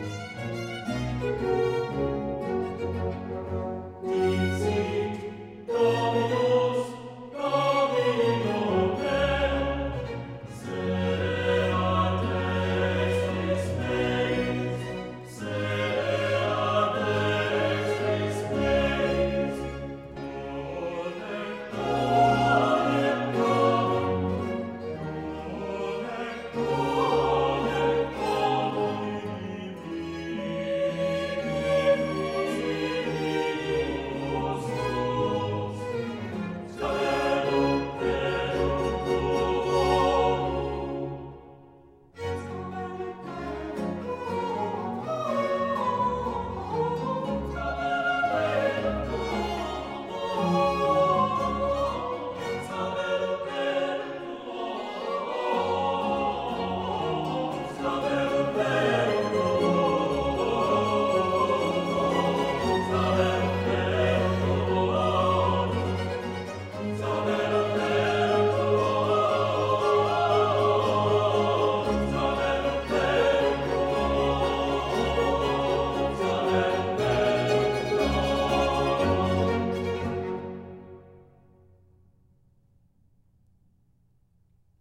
Música